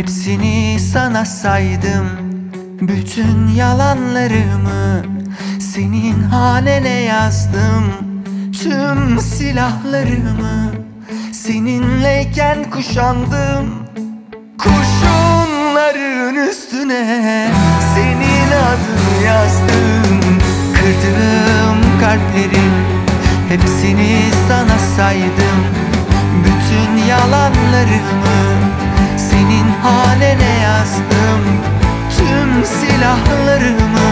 hepsini sana saydım. Bütün yalanlarımı senin hanene yazdım. Tüm silahlarımı seninleyken kuşandım. Kurşunların üstüne senin adını yazdım. Kırdığım kalplerin hepsini sana saydım. Bütün yalanlarımı senin hanene yazdım Tüm silahlarımı.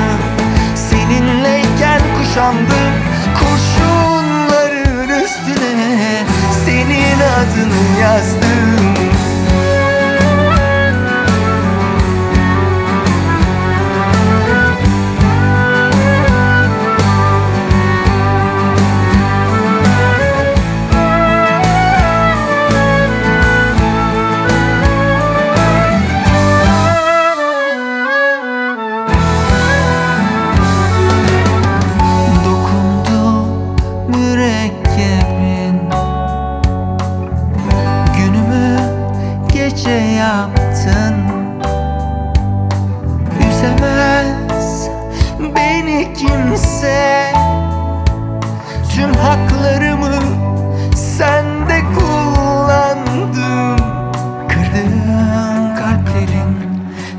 Seninleyken kuşandım Kurşunların üstüne. Senin adını yazdım beni kimse Tüm haklarımı sende kullandım. Kırdığım kalplerin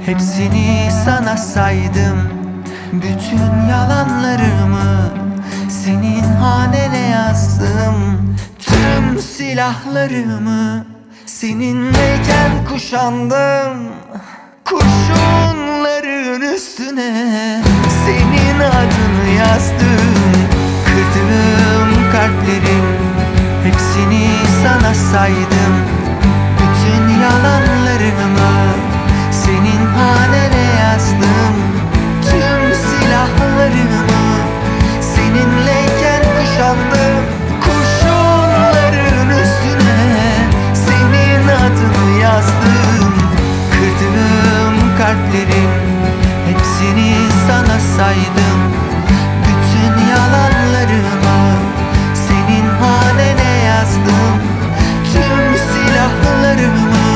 hepsini sana saydım. Bütün yalanlarımı senin hanene yazdım. Tüm silahlarımı seninleyken kuşandım. Kurşunların üstüne adını yazdım. Kırdığım kalplerin hepsini sana saydım. Bütün yalanlarımı senin hanene yazdım. Tüm silahlarımı seninleyken kuşandım. Kurşunların üstüne senin adını yazdım. Kırdığım kalplerin sana saydım Bütün yalanlarımı senin hanene yazdım. Tüm silahlarımı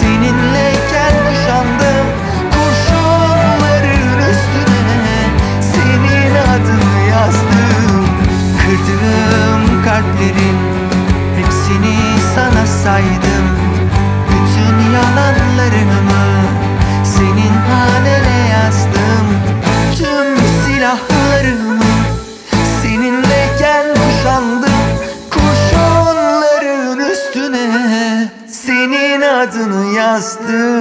seninleyken kuşandım. Kurşunların üstüne senin adını yazdım. Kırdığım kalplerin hepsini sana saydım. Bütün yalanlarımı senin hanene Kurşunların